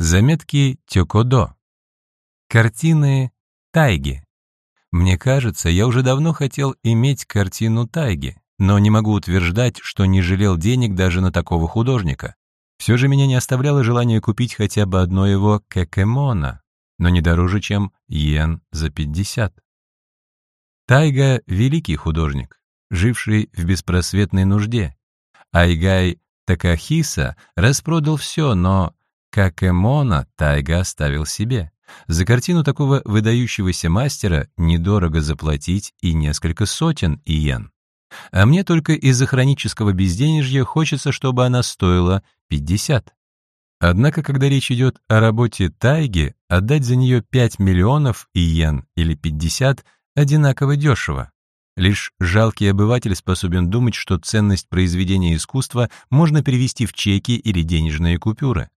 Заметки Тёкодо. Картины тайги. Мне кажется, я уже давно хотел иметь картину тайги, но не могу утверждать, что не жалел денег даже на такого художника. Все же меня не оставляло желание купить хотя бы одно его кекемона, но не дороже, чем йен за 50. Тайга — великий художник, живший в беспросветной нужде. Айгай Такахиса распродал все, но как Эмона, Тайга оставил себе. За картину такого выдающегося мастера недорого заплатить и несколько сотен иен. А мне только из-за хронического безденежья хочется, чтобы она стоила 50. Однако, когда речь идет о работе Тайги, отдать за нее 5 миллионов иен или 50 одинаково дешево. Лишь жалкий обыватель способен думать, что ценность произведения искусства можно перевести в чеки или денежные купюры.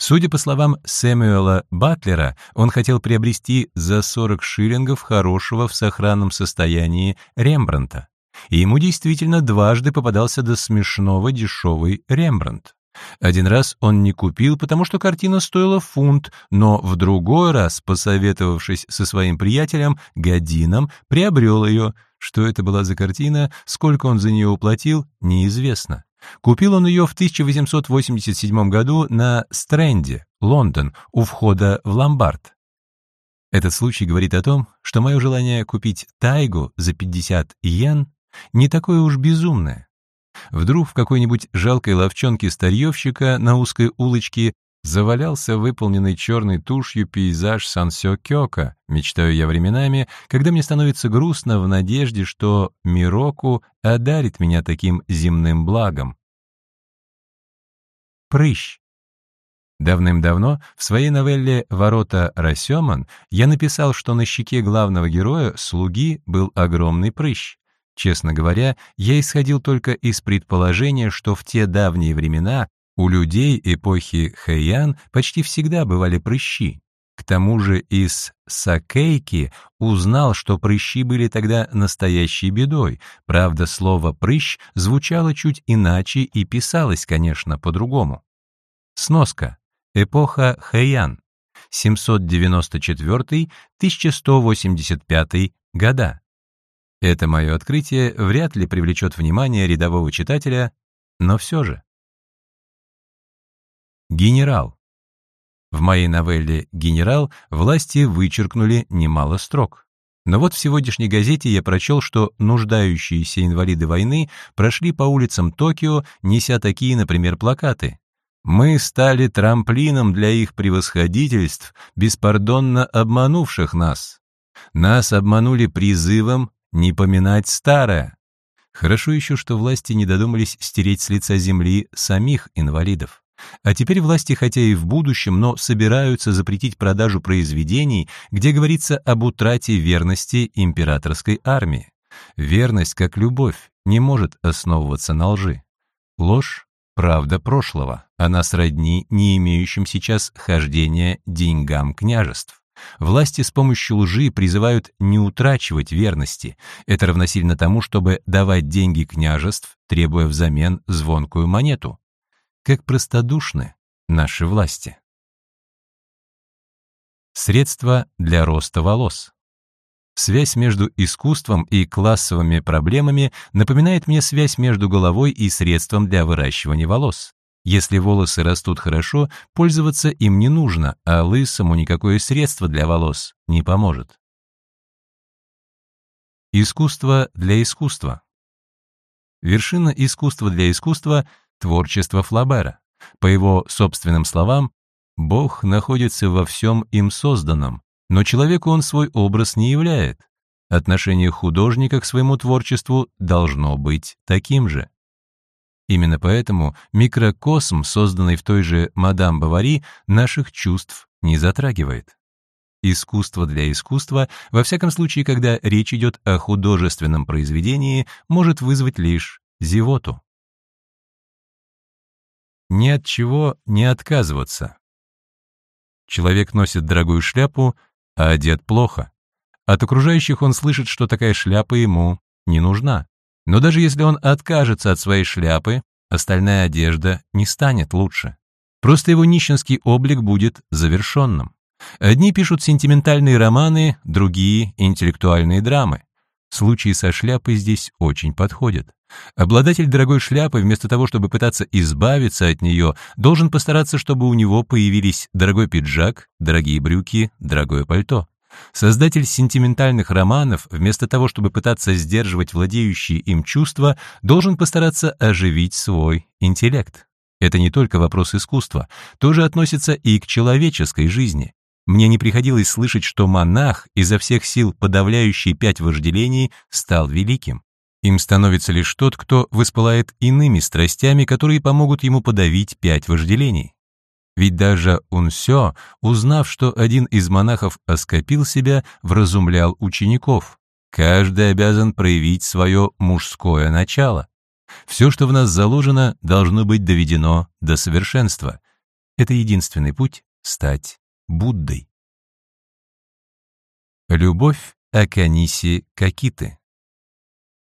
Судя по словам Сэмюэла Батлера, он хотел приобрести за 40 шиллингов хорошего в сохранном состоянии Рембранта. И ему действительно дважды попадался до смешного дешевый Рембрандт. Один раз он не купил, потому что картина стоила фунт, но в другой раз, посоветовавшись со своим приятелем Гадином, приобрел ее. Что это была за картина, сколько он за нее уплатил, неизвестно. Купил он ее в 1887 году на Стрэнде, Лондон, у входа в ломбард. Этот случай говорит о том, что мое желание купить тайгу за 50 йен не такое уж безумное. Вдруг в какой-нибудь жалкой ловчонке старьевщика на узкой улочке завалялся выполненный черной тушью пейзаж Сансё-Кёка, мечтаю я временами, когда мне становится грустно в надежде, что Мироку одарит меня таким земным благом. Прыщ. Давным-давно в своей новелле «Ворота Расеман» я написал, что на щеке главного героя, слуги, был огромный прыщ. Честно говоря, я исходил только из предположения, что в те давние времена у людей эпохи Хэйян почти всегда бывали прыщи. К тому же из Сакейки узнал, что прыщи были тогда настоящей бедой. Правда, слово «прыщ» звучало чуть иначе и писалось, конечно, по-другому. Сноска. Эпоха Хэйян. 794-1185 года. Это мое открытие вряд ли привлечет внимание рядового читателя, но все же. Генерал. В моей новелле «Генерал» власти вычеркнули немало строк. Но вот в сегодняшней газете я прочел, что нуждающиеся инвалиды войны прошли по улицам Токио, неся такие, например, плакаты. «Мы стали трамплином для их превосходительств, беспардонно обманувших нас. Нас обманули призывом не поминать старое». Хорошо еще, что власти не додумались стереть с лица земли самих инвалидов. А теперь власти, хотя и в будущем, но собираются запретить продажу произведений, где говорится об утрате верности императорской армии. Верность, как любовь, не может основываться на лжи. Ложь — правда прошлого, она сродни не имеющим сейчас хождения деньгам княжеств. Власти с помощью лжи призывают не утрачивать верности. Это равносильно тому, чтобы давать деньги княжеств, требуя взамен звонкую монету как простодушны наши власти. Средства для роста волос. Связь между искусством и классовыми проблемами напоминает мне связь между головой и средством для выращивания волос. Если волосы растут хорошо, пользоваться им не нужно, а лысому никакое средство для волос не поможет. Искусство для искусства. Вершина искусства для искусства творчество Флабера. По его собственным словам, Бог находится во всем им созданном, но человеку он свой образ не являет. Отношение художника к своему творчеству должно быть таким же. Именно поэтому микрокосм, созданный в той же «Мадам Бавари», наших чувств не затрагивает. Искусство для искусства, во всяком случае, когда речь идет о художественном произведении, может вызвать лишь зевоту ни от чего не отказываться. Человек носит дорогую шляпу, а одет плохо. От окружающих он слышит, что такая шляпа ему не нужна. Но даже если он откажется от своей шляпы, остальная одежда не станет лучше. Просто его нищенский облик будет завершенным. Одни пишут сентиментальные романы, другие — интеллектуальные драмы. Случай со шляпой здесь очень подходит. Обладатель дорогой шляпы, вместо того, чтобы пытаться избавиться от нее, должен постараться, чтобы у него появились дорогой пиджак, дорогие брюки, дорогое пальто. Создатель сентиментальных романов, вместо того, чтобы пытаться сдерживать владеющие им чувства, должен постараться оживить свой интеллект. Это не только вопрос искусства, тоже относится и к человеческой жизни. Мне не приходилось слышать, что монах, изо всех сил подавляющий пять вожделений, стал великим. Им становится лишь тот, кто воспылает иными страстями, которые помогут ему подавить пять вожделений. Ведь даже Унсё, узнав, что один из монахов оскопил себя, вразумлял учеников. Каждый обязан проявить свое мужское начало. Все, что в нас заложено, должно быть доведено до совершенства. Это единственный путь стать Буддой. Любовь Аканиси Какиты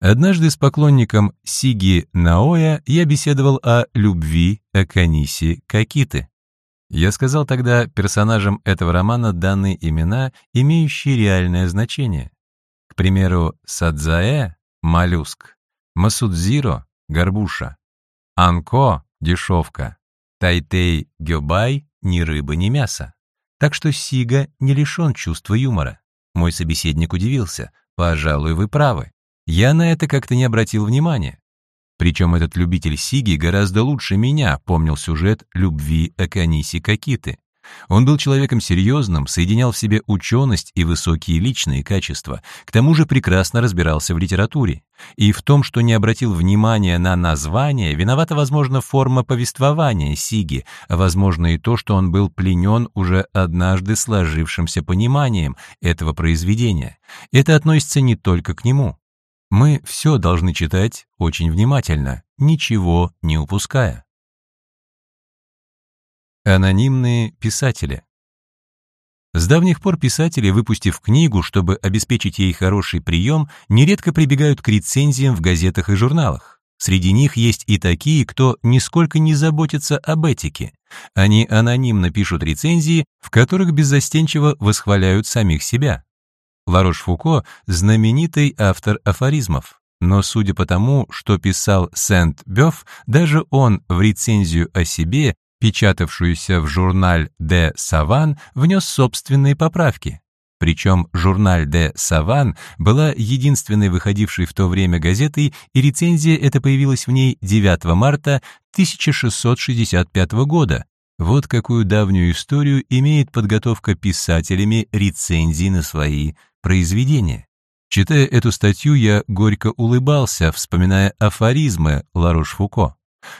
Однажды с поклонником Сиги Наоя я беседовал о любви Аканиси Какиты. Я сказал тогда персонажам этого романа данные имена, имеющие реальное значение. К примеру, Садзаэ — моллюск, Масудзиро — горбуша, Анко — дешевка, Тайтей Гёбай — ни рыба, ни мясо. Так что Сига не лишен чувства юмора. Мой собеседник удивился. «Пожалуй, вы правы. Я на это как-то не обратил внимания. Причем этот любитель Сиги гораздо лучше меня помнил сюжет любви Аканиси Какиты. Он был человеком серьезным, соединял в себе ученость и высокие личные качества, к тому же прекрасно разбирался в литературе. И в том, что не обратил внимания на название, виновата, возможно, форма повествования Сиги, а возможно и то, что он был пленен уже однажды сложившимся пониманием этого произведения. Это относится не только к нему. Мы все должны читать очень внимательно, ничего не упуская. Анонимные писатели С давних пор писатели, выпустив книгу, чтобы обеспечить ей хороший прием, нередко прибегают к рецензиям в газетах и журналах. Среди них есть и такие, кто нисколько не заботится об этике. Они анонимно пишут рецензии, в которых беззастенчиво восхваляют самих себя. Ларош-Фуко — знаменитый автор афоризмов. Но судя по тому, что писал Сент-Бёв, даже он в рецензию о себе, печатавшуюся в журналь «Де Саван», внес собственные поправки. Причем журналь «Де Саван» была единственной выходившей в то время газетой, и рецензия эта появилась в ней 9 марта 1665 года. Вот какую давнюю историю имеет подготовка писателями рецензий на свои произведения. Читая эту статью, я горько улыбался, вспоминая афоризмы Ларош-Фуко.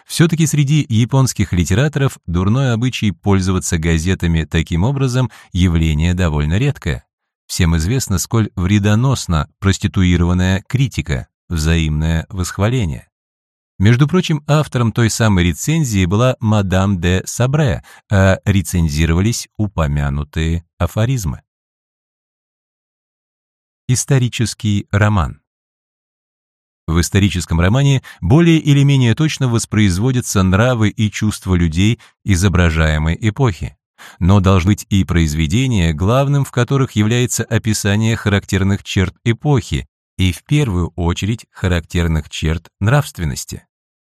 Все-таки среди японских литераторов дурной обычай пользоваться газетами таким образом явление довольно редкое. Всем известно, сколь вредоносна проституированная критика, взаимное восхваление. Между прочим, автором той самой рецензии была мадам де Сабре, а рецензировались упомянутые афоризмы. Исторический роман. В историческом романе более или менее точно воспроизводятся нравы и чувства людей изображаемой эпохи. Но должны быть и произведения, главным в которых является описание характерных черт эпохи и в первую очередь характерных черт нравственности.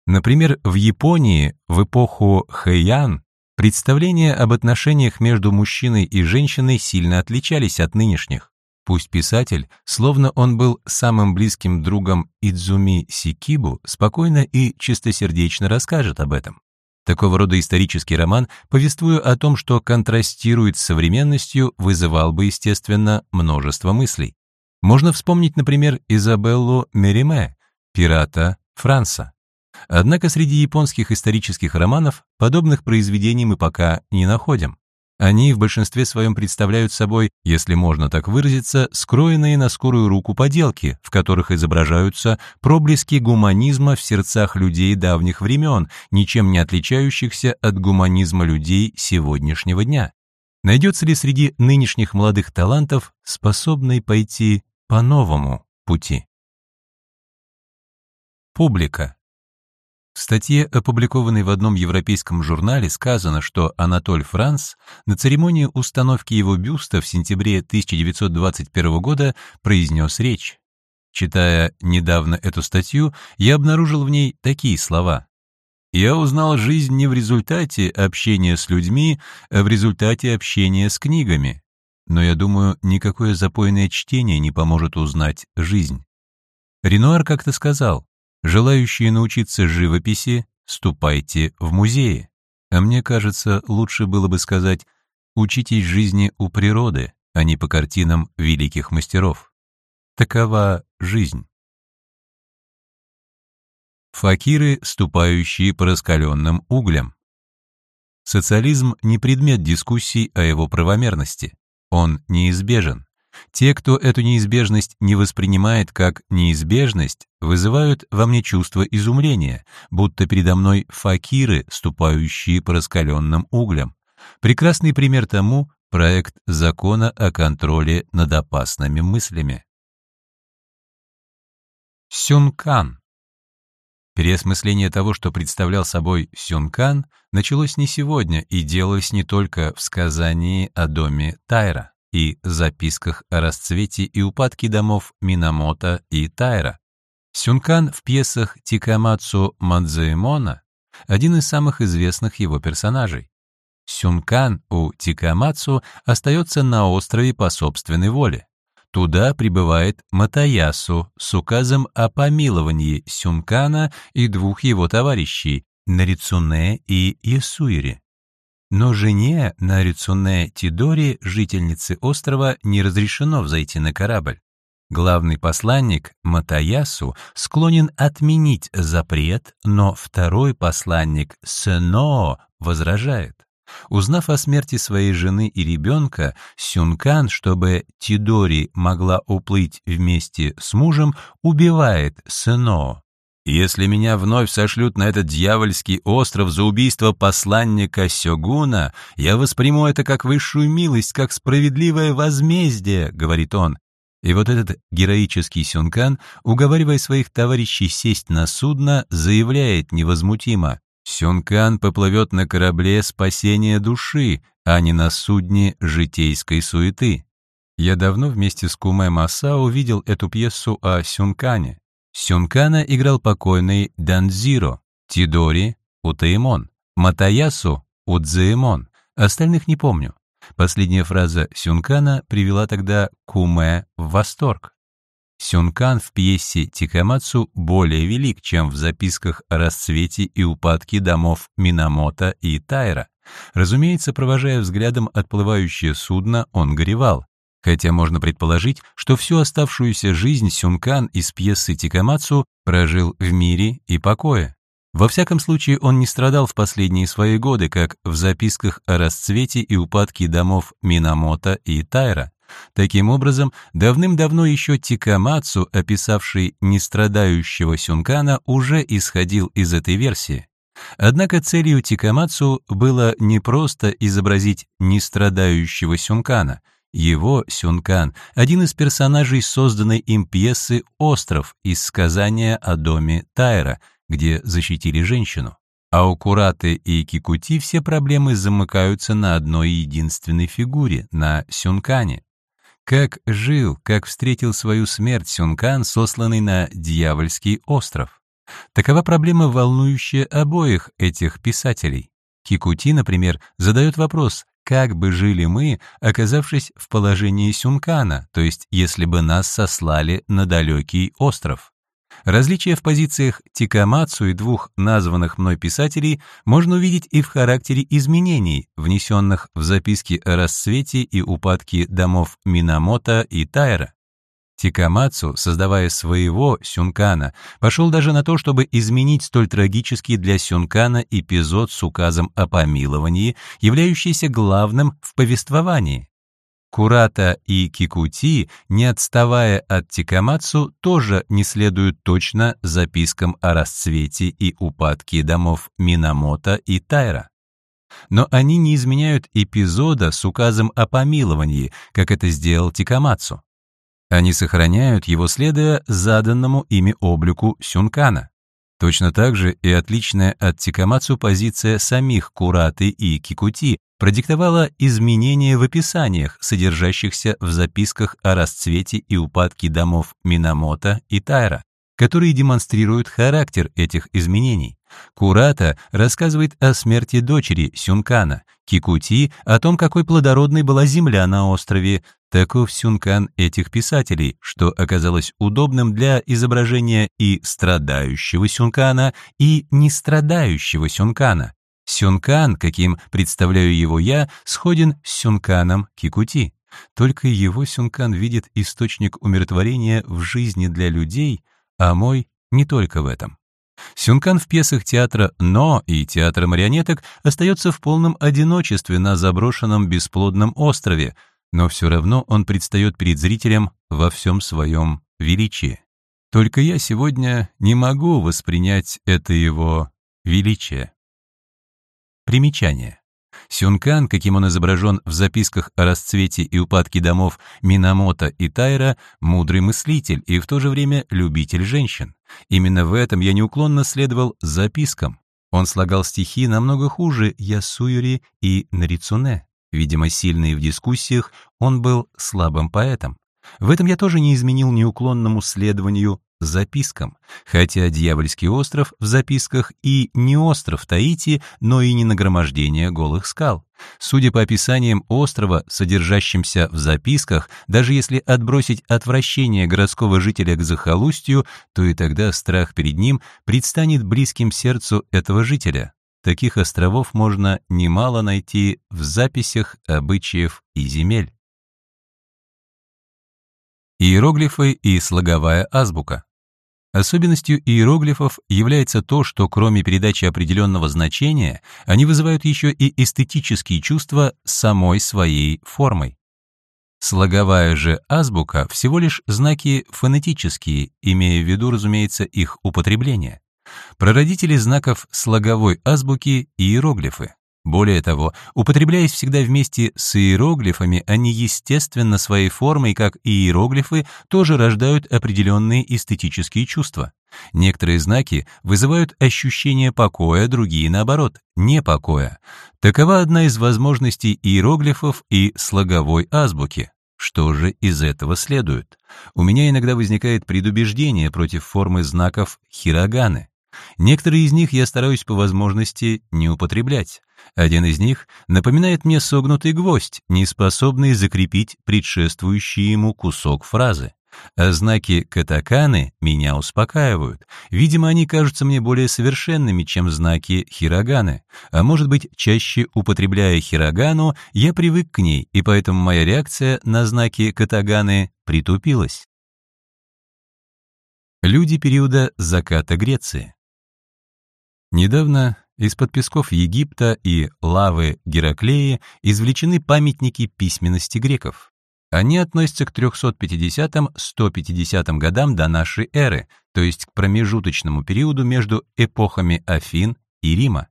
Например, в Японии в эпоху Хэйян представления об отношениях между мужчиной и женщиной сильно отличались от нынешних. Пусть писатель, словно он был самым близким другом Идзуми Сикибу, спокойно и чистосердечно расскажет об этом. Такого рода исторический роман, повествуя о том, что контрастирует с современностью, вызывал бы, естественно, множество мыслей. Можно вспомнить, например, Изабеллу Мериме, пирата Франца. Однако среди японских исторических романов подобных произведений мы пока не находим. Они в большинстве своем представляют собой, если можно так выразиться, скроенные на скорую руку поделки, в которых изображаются проблески гуманизма в сердцах людей давних времен, ничем не отличающихся от гуманизма людей сегодняшнего дня. Найдется ли среди нынешних молодых талантов способный пойти по новому пути? Публика. В статье, опубликованной в одном европейском журнале, сказано, что Анатоль Франц на церемонии установки его бюста в сентябре 1921 года произнес речь. Читая недавно эту статью, я обнаружил в ней такие слова. «Я узнал жизнь не в результате общения с людьми, а в результате общения с книгами. Но я думаю, никакое запойное чтение не поможет узнать жизнь». Ренуар как-то сказал, «Желающие научиться живописи, ступайте в музеи». А мне кажется, лучше было бы сказать, «Учитесь жизни у природы, а не по картинам великих мастеров». Такова жизнь. Факиры, ступающие по раскаленным углям. Социализм не предмет дискуссий о его правомерности. Он неизбежен. Те, кто эту неизбежность не воспринимает как неизбежность, вызывают во мне чувство изумления, будто передо мной факиры, ступающие по раскаленным углям. Прекрасный пример тому — проект закона о контроле над опасными мыслями. Сюнкан. Переосмысление того, что представлял собой Сюнкан, началось не сегодня и делалось не только в сказании о доме Тайра и записках о расцвете и упадке домов Минамото и Тайра. Сюнкан в пьесах Тикамацу Мадзуэмона — один из самых известных его персонажей. Сюнкан у Тикамацу остается на острове по собственной воле. Туда прибывает Матаясу с указом о помиловании Сюнкана и двух его товарищей, Нарицуне и Ясуири. Но жене Нарицуне Тидори, жительнице острова, не разрешено взойти на корабль. Главный посланник Матаясу склонен отменить запрет, но второй посланник Сено возражает. Узнав о смерти своей жены и ребенка, Сюнкан, чтобы Тидори могла уплыть вместе с мужем, убивает Сыно. «Если меня вновь сошлют на этот дьявольский остров за убийство посланника Сёгуна, я восприму это как высшую милость, как справедливое возмездие», — говорит он. И вот этот героический Сюнкан, уговаривая своих товарищей сесть на судно, заявляет невозмутимо Сюнкан поплывет на корабле спасения души, а не на судне житейской суеты. Я давно вместе с Куме Масао видел эту пьесу о Сюнкане. Сюнкана играл покойный Данзиро, Тидори — Утаимон, Матаясу — Удзаимон, остальных не помню. Последняя фраза Сюнкана привела тогда Куме в восторг. Сюнкан в пьесе Тикамацу более велик, чем в записках о расцвете и упадке домов Минамото и Тайра. Разумеется, провожая взглядом отплывающее судно, он горевал. Хотя можно предположить, что всю оставшуюся жизнь Сюнкан из пьесы Тикамацу прожил в мире и покое. Во всяком случае, он не страдал в последние свои годы, как в записках о расцвете и упадке домов Минамото и Тайра. Таким образом, давным-давно еще Тикамацу, описавший нестрадающего Сюнкана, уже исходил из этой версии. Однако целью Тикамацу было не просто изобразить нестрадающего Сюнкана. Его, Сюнкан, один из персонажей созданной им пьесы «Остров» из сказания о доме Тайра, где защитили женщину. А у Кураты и Кикути все проблемы замыкаются на одной единственной фигуре, на Сюнкане. Как жил, как встретил свою смерть Сюнкан, сосланный на дьявольский остров. Такова проблема, волнующая обоих этих писателей. Кикути, например, задает вопрос, как бы жили мы, оказавшись в положении Сюнкана, то есть если бы нас сослали на далекий остров. Различия в позициях Тикамацу и двух названных мной писателей можно увидеть и в характере изменений, внесенных в записки о расцвете и упадке домов Минамото и Тайра. Тикамацу, создавая своего Сюнкана, пошел даже на то, чтобы изменить столь трагический для Сюнкана эпизод с указом о помиловании, являющийся главным в повествовании. Курата и Кикути, не отставая от Тикамацу, тоже не следуют точно запискам о расцвете и упадке домов Минамото и Тайра. Но они не изменяют эпизода с указом о помиловании, как это сделал Тикамацу. Они сохраняют его, следуя заданному ими облику Сюнкана. Точно так же и отличная от Тикамацу позиция самих Кураты и Кикути продиктовала изменения в описаниях, содержащихся в записках о расцвете и упадке домов Минамото и Тайра, которые демонстрируют характер этих изменений. Курата рассказывает о смерти дочери Сюнкана, Кикути — о том, какой плодородной была земля на острове. Таков Сюнкан этих писателей, что оказалось удобным для изображения и страдающего Сюнкана, и нестрадающего Сюнкана. Сюнкан, каким представляю его я, сходен с Сюнканом Кикути. Только его Сюнкан видит источник умиротворения в жизни для людей, а мой не только в этом. Сюнкан в пьесах театра «Но» и театра марионеток остается в полном одиночестве на заброшенном бесплодном острове, но все равно он предстает перед зрителем во всем своем величии. Только я сегодня не могу воспринять это его величие. Примечание. Сюнкан, каким он изображен в записках о расцвете и упадке домов Минамото и Тайра, мудрый мыслитель и в то же время любитель женщин. Именно в этом я неуклонно следовал запискам. Он слагал стихи намного хуже Ясуюри и Нарицуне. Видимо, сильный в дискуссиях, он был слабым поэтом. В этом я тоже не изменил неуклонному следованию запискам, хотя Дьявольский остров в записках и не остров Таити, но и не нагромождение голых скал. Судя по описаниям острова, содержащимся в записках, даже если отбросить отвращение городского жителя к захолустью, то и тогда страх перед ним предстанет близким сердцу этого жителя. Таких островов можно немало найти в записях обычаев и земель. Иероглифы и слоговая азбука Особенностью иероглифов является то, что кроме передачи определенного значения, они вызывают еще и эстетические чувства самой своей формой. Слоговая же азбука всего лишь знаки фонетические, имея в виду, разумеется, их употребление. Прародители знаков слоговой азбуки — иероглифы. Более того, употребляясь всегда вместе с иероглифами, они естественно своей формой, как и иероглифы, тоже рождают определенные эстетические чувства. Некоторые знаки вызывают ощущение покоя, другие, наоборот, непокоя. Такова одна из возможностей иероглифов и слоговой азбуки. Что же из этого следует? У меня иногда возникает предубеждение против формы знаков хироганы. Некоторые из них я стараюсь по возможности не употреблять. Один из них напоминает мне согнутый гвоздь, не способный закрепить предшествующий ему кусок фразы. А знаки катаканы меня успокаивают. Видимо, они кажутся мне более совершенными, чем знаки хироганы. А может быть, чаще употребляя хирогану, я привык к ней, и поэтому моя реакция на знаки катаганы притупилась. Люди периода заката Греции. Недавно из-под песков Египта и лавы Гераклеи извлечены памятники письменности греков. Они относятся к 350-150 годам до нашей эры, то есть к промежуточному периоду между эпохами Афин и Рима.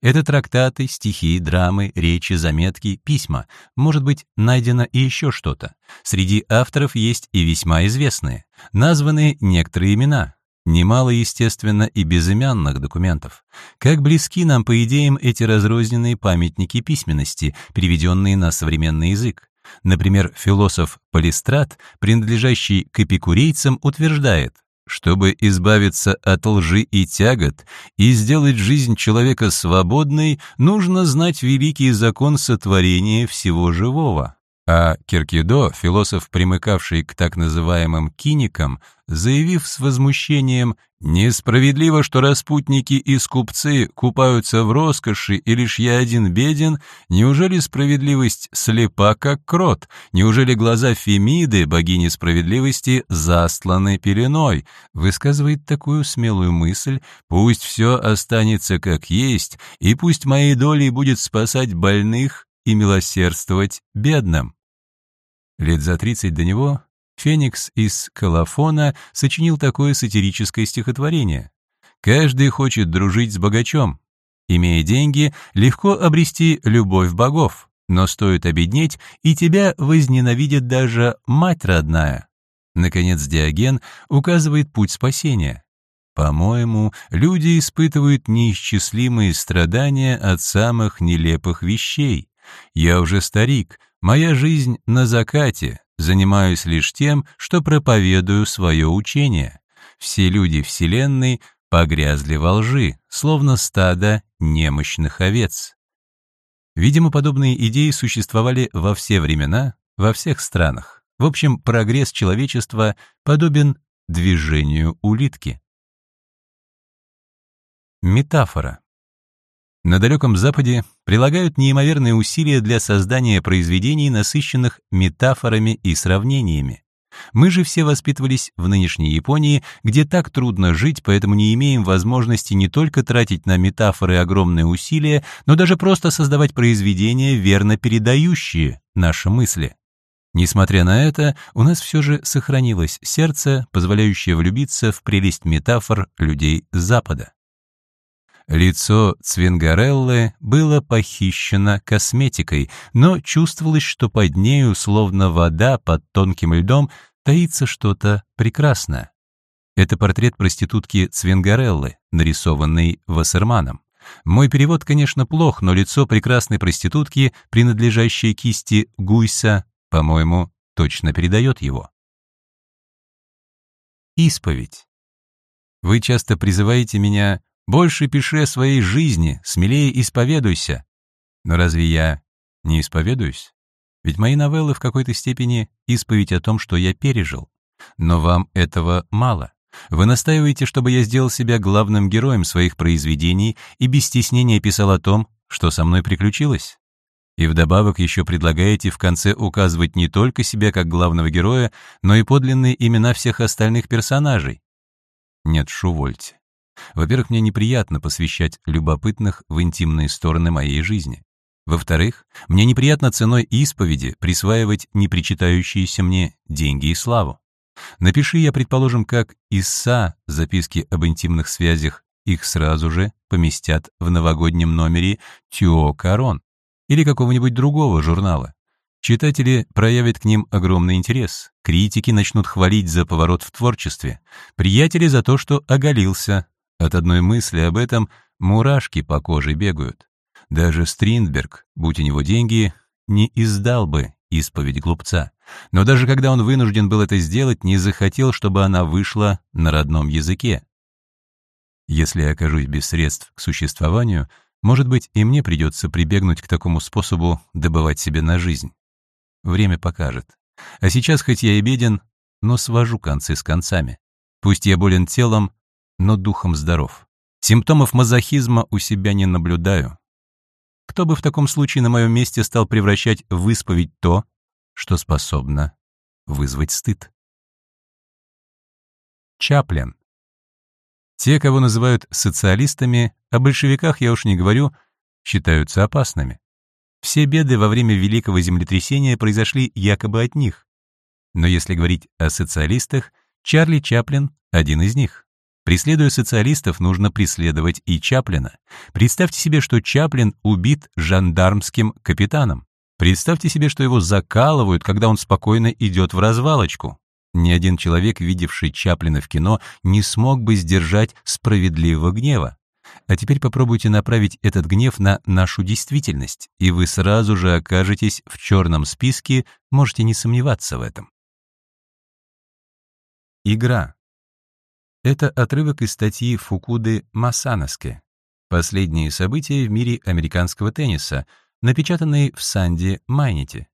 Это трактаты, стихи, драмы, речи, заметки, письма. Может быть, найдено и еще что-то. Среди авторов есть и весьма известные. Названы некоторые имена. Немало, естественно, и безымянных документов. Как близки нам, по идеям, эти разрозненные памятники письменности, переведенные на современный язык. Например, философ Полистрат, принадлежащий к эпикурейцам, утверждает, чтобы избавиться от лжи и тягот и сделать жизнь человека свободной, нужно знать великий закон сотворения всего живого. А Киркидо, философ, примыкавший к так называемым киникам, заявив с возмущением «Несправедливо, что распутники и скупцы купаются в роскоши, и лишь я один беден, неужели справедливость слепа, как крот? Неужели глаза Фемиды, богини справедливости, застланы пеленой?» Высказывает такую смелую мысль «Пусть все останется как есть, и пусть моей долей будет спасать больных и милосердствовать бедным». Лет за тридцать до него Феникс из Колофона сочинил такое сатирическое стихотворение. «Каждый хочет дружить с богачом. Имея деньги, легко обрести любовь богов, но стоит обеднеть, и тебя возненавидит даже мать родная». Наконец Диоген указывает путь спасения. По-моему, люди испытывают неисчислимые страдания от самых нелепых вещей. Я уже старик, моя жизнь на закате, занимаюсь лишь тем, что проповедую свое учение. Все люди Вселенной погрязли во лжи, словно стадо немощных овец. Видимо, подобные идеи существовали во все времена, во всех странах. В общем, прогресс человечества подобен движению улитки. Метафора. На далеком Западе прилагают неимоверные усилия для создания произведений, насыщенных метафорами и сравнениями. Мы же все воспитывались в нынешней Японии, где так трудно жить, поэтому не имеем возможности не только тратить на метафоры огромные усилия, но даже просто создавать произведения, верно передающие наши мысли. Несмотря на это, у нас все же сохранилось сердце, позволяющее влюбиться в прелесть метафор людей Запада. Лицо Цвингареллы было похищено косметикой, но чувствовалось, что под нею, словно вода под тонким льдом, таится что-то прекрасное. Это портрет проститутки Цвингареллы, нарисованный Вассерманом. Мой перевод, конечно, плох, но лицо прекрасной проститутки, принадлежащее кисти Гуйса, по-моему, точно передает его. Исповедь. Вы часто призываете меня больше пиши о своей жизни, смелее исповедуйся. Но разве я не исповедуюсь? Ведь мои новеллы в какой-то степени исповедь о том, что я пережил. Но вам этого мало. Вы настаиваете, чтобы я сделал себя главным героем своих произведений и без стеснения писал о том, что со мной приключилось. И вдобавок еще предлагаете в конце указывать не только себя как главного героя, но и подлинные имена всех остальных персонажей. Нет, шувольте. Во-первых, мне неприятно посвящать любопытных в интимные стороны моей жизни. Во-вторых, мне неприятно ценой исповеди присваивать непричитающиеся мне деньги и славу. Напиши я, предположим, как Иса записки об интимных связях, их сразу же поместят в новогоднем номере Тюо Карон или какого-нибудь другого журнала. Читатели проявят к ним огромный интерес, критики начнут хвалить за поворот в творчестве, приятели за то, что оголился, от одной мысли об этом мурашки по коже бегают. Даже Стриндберг, будь у него деньги, не издал бы исповедь глупца. Но даже когда он вынужден был это сделать, не захотел, чтобы она вышла на родном языке. Если я окажусь без средств к существованию, может быть, и мне придется прибегнуть к такому способу добывать себе на жизнь. Время покажет. А сейчас, хоть я и беден, но свожу концы с концами. Пусть я болен телом, но духом здоров. Симптомов мазохизма у себя не наблюдаю. Кто бы в таком случае на моем месте стал превращать в исповедь то, что способно вызвать стыд? Чаплин. Те, кого называют социалистами, о большевиках я уж не говорю, считаются опасными. Все беды во время Великого землетрясения произошли якобы от них. Но если говорить о социалистах, Чарли Чаплин — один из них. Преследуя социалистов, нужно преследовать и Чаплина. Представьте себе, что Чаплин убит жандармским капитаном. Представьте себе, что его закалывают, когда он спокойно идет в развалочку. Ни один человек, видевший Чаплина в кино, не смог бы сдержать справедливого гнева. А теперь попробуйте направить этот гнев на нашу действительность, и вы сразу же окажетесь в черном списке, можете не сомневаться в этом. Игра. Это отрывок из статьи Фукуды Масаноске «Последние события в мире американского тенниса», напечатанной в Санди Майнити.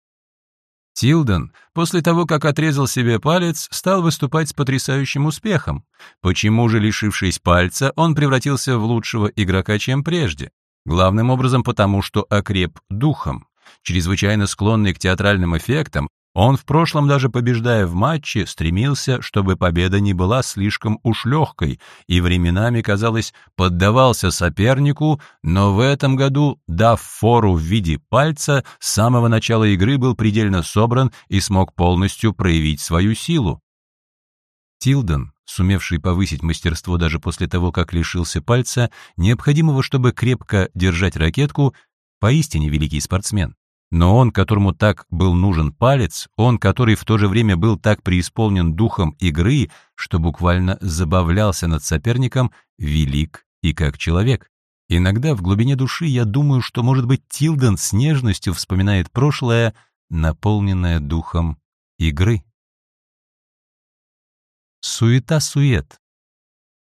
Тилден, после того, как отрезал себе палец, стал выступать с потрясающим успехом. Почему же, лишившись пальца, он превратился в лучшего игрока, чем прежде? Главным образом потому, что окреп духом. Чрезвычайно склонный к театральным эффектам, он в прошлом, даже побеждая в матче, стремился, чтобы победа не была слишком уж легкой, и временами, казалось, поддавался сопернику, но в этом году, дав фору в виде пальца, с самого начала игры был предельно собран и смог полностью проявить свою силу. Тилден, сумевший повысить мастерство даже после того, как лишился пальца, необходимого, чтобы крепко держать ракетку, поистине великий спортсмен. Но он, которому так был нужен палец, он, который в то же время был так преисполнен духом игры, что буквально забавлялся над соперником, велик и как человек. Иногда в глубине души я думаю, что, может быть, Тилден с нежностью вспоминает прошлое, наполненное духом игры. Суета-сует.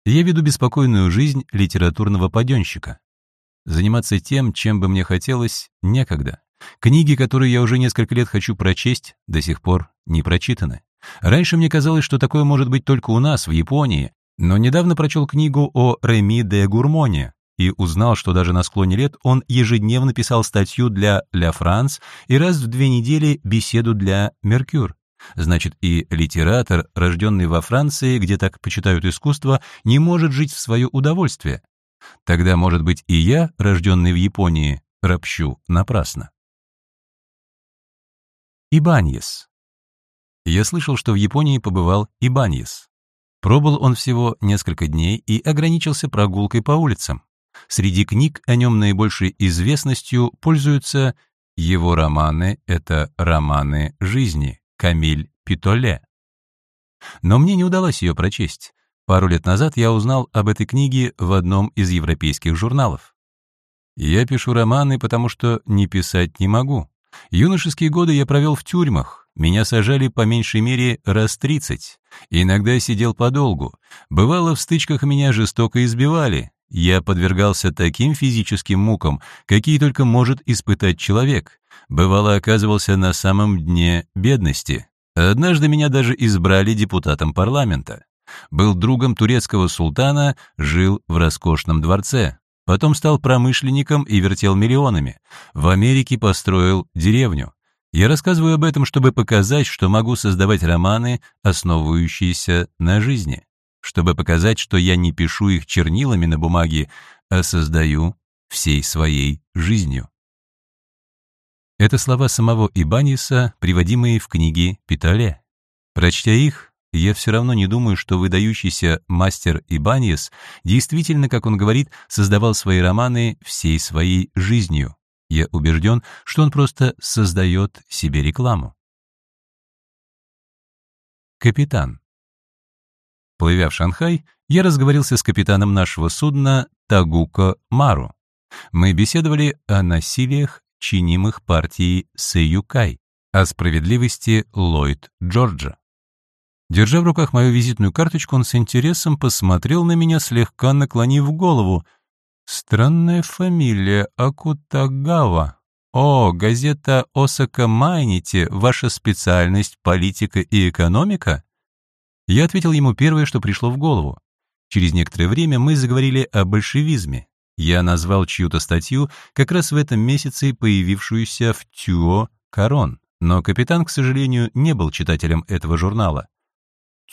Я веду беспокойную жизнь литературного паденщика. Заниматься тем, чем бы мне хотелось, некогда. Книги, которые я уже несколько лет хочу прочесть, до сих пор не прочитаны. Раньше мне казалось, что такое может быть только у нас, в Японии, но недавно прочел книгу о Реми де Гурмоне и узнал, что даже на склоне лет он ежедневно писал статью для «Ля Франс» и раз в две недели беседу для «Меркюр». Значит, и литератор, рожденный во Франции, где так почитают искусство, не может жить в свое удовольствие. Тогда, может быть, и я, рожденный в Японии, ропщу напрасно. Ибаньес. Я слышал, что в Японии побывал Ибаньес. Пробыл он всего несколько дней и ограничился прогулкой по улицам. Среди книг о нем наибольшей известностью пользуются его романы — это романы жизни, Камиль Питоле. Но мне не удалось ее прочесть. Пару лет назад я узнал об этой книге в одном из европейских журналов. Я пишу романы, потому что не писать не могу. Юношеские годы я провел в тюрьмах. Меня сажали по меньшей мере раз тридцать. Иногда сидел подолгу. Бывало, в стычках меня жестоко избивали. Я подвергался таким физическим мукам, какие только может испытать человек. Бывало, оказывался на самом дне бедности. Однажды меня даже избрали депутатом парламента. Был другом турецкого султана, жил в роскошном дворце. Потом стал промышленником и вертел миллионами. В Америке построил деревню. Я рассказываю об этом, чтобы показать, что могу создавать романы, основывающиеся на жизни. Чтобы показать, что я не пишу их чернилами на бумаге, а создаю всей своей жизнью. Это слова самого Ибаниса, приводимые в книге Питале. Прочтя их, я все равно не думаю, что выдающийся мастер Ибаньес действительно, как он говорит, создавал свои романы всей своей жизнью. Я убежден, что он просто создает себе рекламу. Капитан. Плывя в Шанхай, я разговорился с капитаном нашего судна Тагуко Мару. Мы беседовали о насилиях, чинимых партией Сэюкай, о справедливости Ллойд Джорджа. Держа в руках мою визитную карточку, он с интересом посмотрел на меня, слегка наклонив голову. «Странная фамилия Акутагава. О, газета Осака Майнити, ваша специальность политика и экономика?» Я ответил ему первое, что пришло в голову. Через некоторое время мы заговорили о большевизме. Я назвал чью-то статью, как раз в этом месяце появившуюся в Тюо Корон, но капитан, к сожалению, не был читателем этого журнала.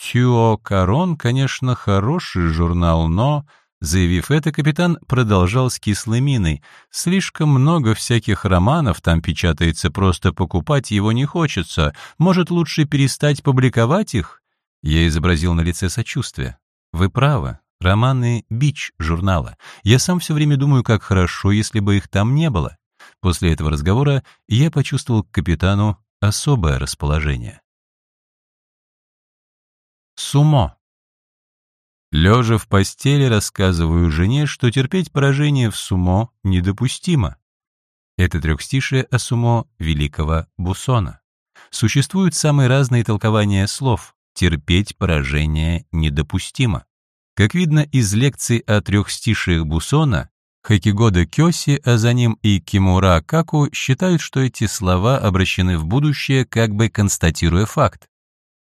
Тюо Корон, конечно, хороший журнал, но... Заявив это, капитан продолжал с кислой миной. «Слишком много всяких романов там печатается, просто покупать его не хочется. Может, лучше перестать публиковать их?» Я изобразил на лице сочувствие. «Вы правы. Романы — бич журнала. Я сам все время думаю, как хорошо, если бы их там не было». После этого разговора я почувствовал к капитану особое расположение. Сумо. Лежа в постели, рассказываю жене, что терпеть поражение в сумо недопустимо. Это трехстишие о сумо великого Бусона. Существуют самые разные толкования слов. Терпеть поражение недопустимо. Как видно из лекций о трехстишиях Бусона, Хакигода Кёси, а за ним и Кимура Каку считают, что эти слова обращены в будущее, как бы констатируя факт.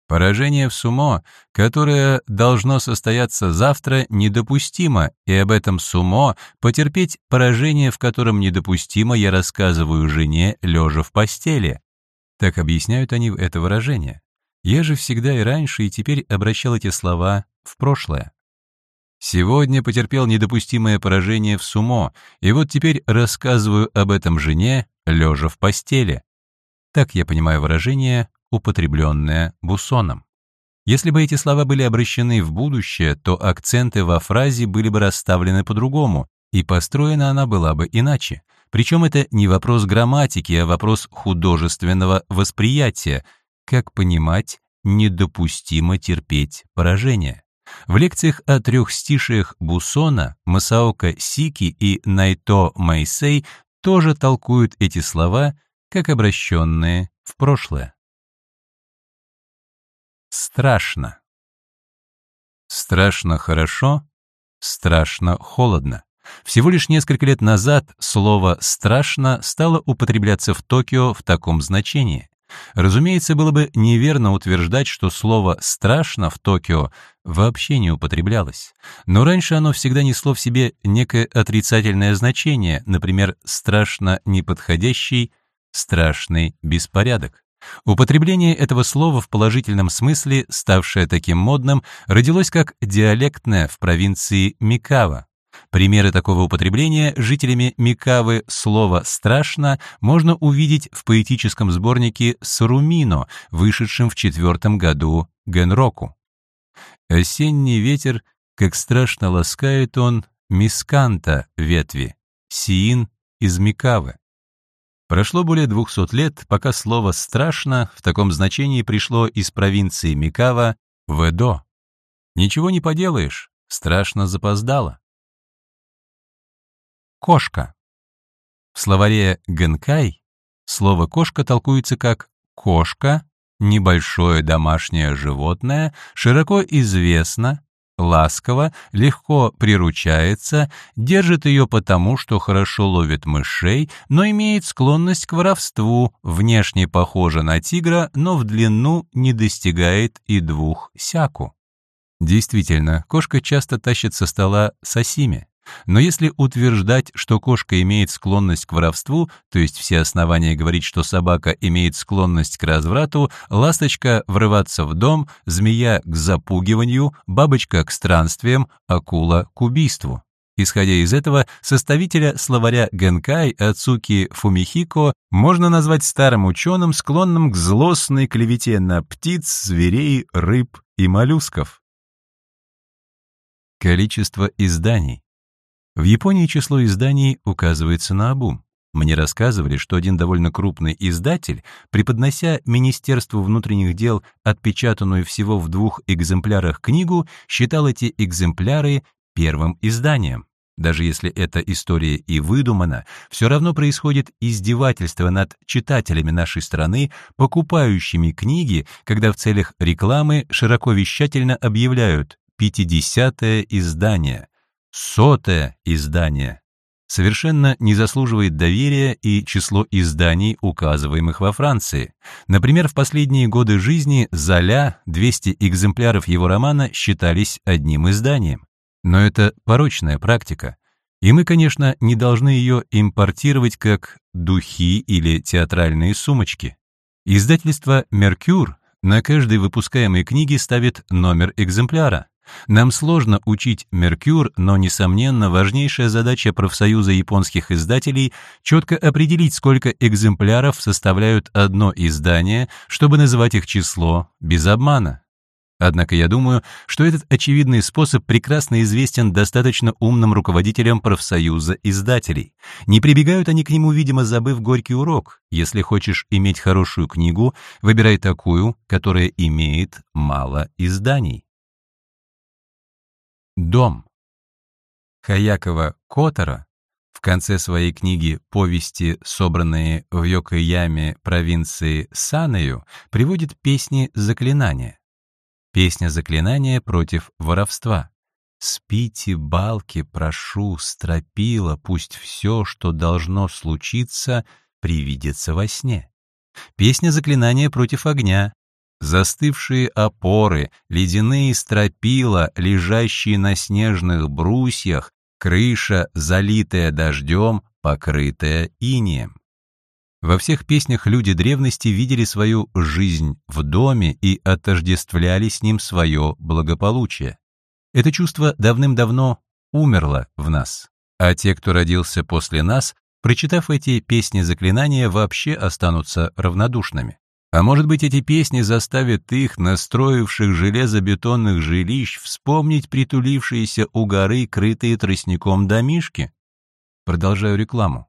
Поражение в сумо, которое должно состояться завтра, недопустимо, и об этом сумо потерпеть поражение, в котором недопустимо, я рассказываю жене, лежа в постели. Так объясняют они это выражение. Я же всегда и раньше, и теперь обращал эти слова в прошлое. Сегодня потерпел недопустимое поражение в сумо, и вот теперь рассказываю об этом жене, лежа в постели. Так я понимаю выражение употребленное Бусоном. Если бы эти слова были обращены в будущее, то акценты во фразе были бы расставлены по-другому, и построена она была бы иначе. Причем это не вопрос грамматики, а вопрос художественного восприятия. Как понимать, недопустимо терпеть поражение. В лекциях о трех стишиях Бусона Масаока Сики и Найто Майсей тоже толкуют эти слова как обращенные в прошлое. Страшно. Страшно хорошо, страшно холодно. Всего лишь несколько лет назад слово «страшно» стало употребляться в Токио в таком значении. Разумеется, было бы неверно утверждать, что слово «страшно» в Токио вообще не употреблялось. Но раньше оно всегда несло в себе некое отрицательное значение, например, «страшно неподходящий», «страшный беспорядок». Употребление этого слова в положительном смысле, ставшее таким модным, родилось как диалектное в провинции Микава. Примеры такого употребления жителями Микавы слова «страшно» можно увидеть в поэтическом сборнике «Сарумино», вышедшем в четвертом году Генроку. Осенний ветер, как страшно ласкает он, мисканта ветви, сиин из Микавы. Прошло более 200 лет, пока слово «страшно» в таком значении пришло из провинции Микава в Эдо. Ничего не поделаешь, страшно запоздало. Кошка. В словаре «генкай» слово «кошка» толкуется как «кошка», небольшое домашнее животное, широко известно, ласково, легко приручается, держит ее потому, что хорошо ловит мышей, но имеет склонность к воровству, внешне похожа на тигра, но в длину не достигает и двух сяку. Действительно, кошка часто тащит со стола сосими. Но если утверждать, что кошка имеет склонность к воровству, то есть все основания говорить, что собака имеет склонность к разврату, ласточка врываться в дом, змея к запугиванию, бабочка к странствиям, акула к убийству. Исходя из этого, составителя словаря Генкай Ацуки Фумихико можно назвать старым ученым, склонным к злостной клевете на птиц, зверей, рыб и моллюсков. Количество изданий. В Японии число изданий указывается на обум. Мне рассказывали, что один довольно крупный издатель, преподнося Министерству внутренних дел отпечатанную всего в двух экземплярах книгу, считал эти экземпляры первым изданием. Даже если эта история и выдумана, все равно происходит издевательство над читателями нашей страны, покупающими книги, когда в целях рекламы широко вещательно объявляют «пятидесятое издание», Сотое издание совершенно не заслуживает доверия и число изданий, указываемых во Франции. Например, в последние годы жизни Золя, 200 экземпляров его романа считались одним изданием. Но это порочная практика. И мы, конечно, не должны ее импортировать как духи или театральные сумочки. Издательство «Меркюр» на каждой выпускаемой книге ставит номер экземпляра. Нам сложно учить Меркюр, но, несомненно, важнейшая задача профсоюза японских издателей — четко определить, сколько экземпляров составляют одно издание, чтобы называть их число без обмана. Однако я думаю, что этот очевидный способ прекрасно известен достаточно умным руководителям профсоюза издателей. Не прибегают они к нему, видимо, забыв горький урок. Если хочешь иметь хорошую книгу, выбирай такую, которая имеет мало изданий. Дом. Хаякова Котора в конце своей книги «Повести, собранные в Йокояме провинции Санею», приводит песни заклинания. Песня заклинания против воровства. «Спите, балки, прошу, стропила, пусть все, что должно случиться, привидится во сне». Песня заклинания против огня. Застывшие опоры, ледяные стропила, лежащие на снежных брусьях, крыша, залитая дождем, покрытая инеем. Во всех песнях люди древности видели свою жизнь в доме и отождествляли с ним свое благополучие. Это чувство давным-давно умерло в нас, а те, кто родился после нас, прочитав эти песни заклинания, вообще останутся равнодушными. А может быть, эти песни заставят их, настроивших железобетонных жилищ, вспомнить притулившиеся у горы, крытые тростником домишки? Продолжаю рекламу.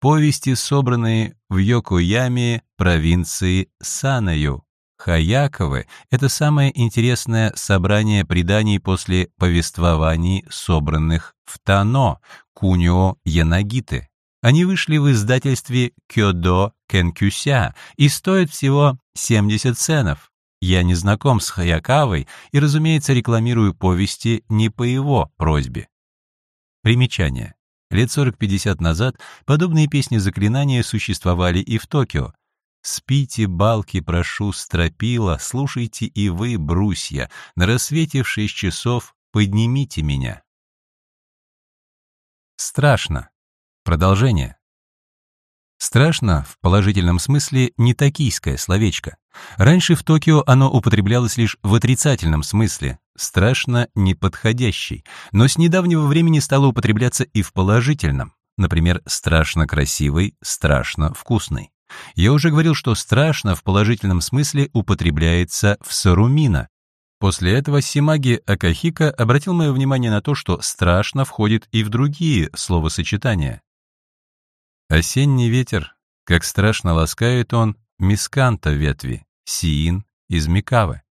повести, собранные в Йокояме провинции Санаю. Хаяковы — это самое интересное собрание преданий после повествований, собранных в Тано, Куньо Янагиты. Они вышли в издательстве Кёдо Кенкюся и стоят всего 70 ценов. Я не знаком с Хаякавой и, разумеется, рекламирую повести не по его просьбе. Примечание. Лет 40-50 назад подобные песни-заклинания существовали и в Токио. «Спите, балки, прошу, стропила, слушайте и вы, брусья, на рассвете в шесть часов поднимите меня». Страшно. Продолжение. Страшно, в положительном смысле, не токийское словечко. Раньше в Токио оно употреблялось лишь в отрицательном смысле, страшно неподходящий, но с недавнего времени стало употребляться и в положительном, например, страшно красивый, страшно вкусный. Я уже говорил, что страшно в положительном смысле употребляется в сарумина. После этого Симаги Акахика обратил мое внимание на то, что страшно входит и в другие словосочетания. Осенний ветер, как страшно ласкает он, мисканта ветви, сиин из микавы.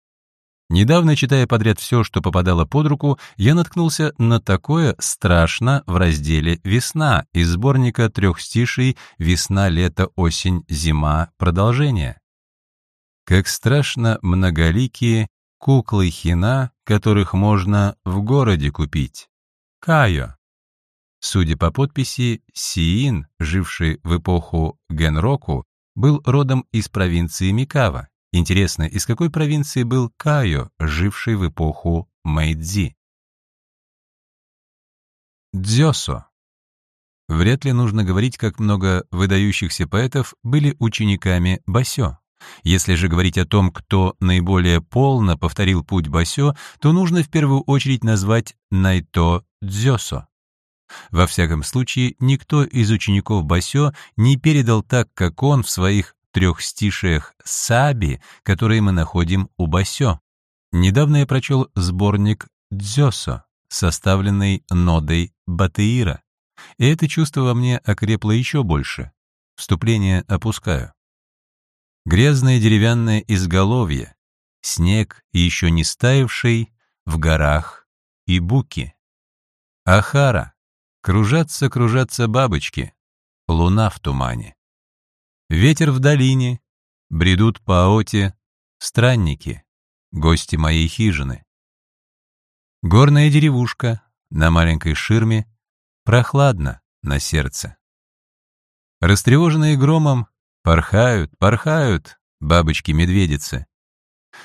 Недавно, читая подряд все, что попадало под руку, я наткнулся на такое «страшно» в разделе «Весна» из сборника трех стишей «Весна, лето, осень, зима. Продолжение». Как страшно многоликие куклы хина, которых можно в городе купить. Кайо. Судя по подписи, Сиин, живший в эпоху Генроку, был родом из провинции Микава. Интересно, из какой провинции был Кайо, живший в эпоху Мэйдзи? Дзёсо. Вряд ли нужно говорить, как много выдающихся поэтов были учениками Басё. Если же говорить о том, кто наиболее полно повторил путь Басё, то нужно в первую очередь назвать Найто Дзёсо. Во всяком случае, никто из учеников Басё не передал так, как он в своих трех стишиях «Саби», которые мы находим у Басё. Недавно я прочел сборник «Дзёсо», составленный нодой Батеира, и это чувство во мне окрепло еще больше. Вступление опускаю. Грязное деревянное изголовье, снег, еще не стаивший, в горах и буки. Ахара, Кружатся-кружатся бабочки, луна в тумане. Ветер в долине, бредут по оте странники, гости моей хижины. Горная деревушка на маленькой ширме, прохладно на сердце. Растревоженные громом, порхают, порхают бабочки-медведицы.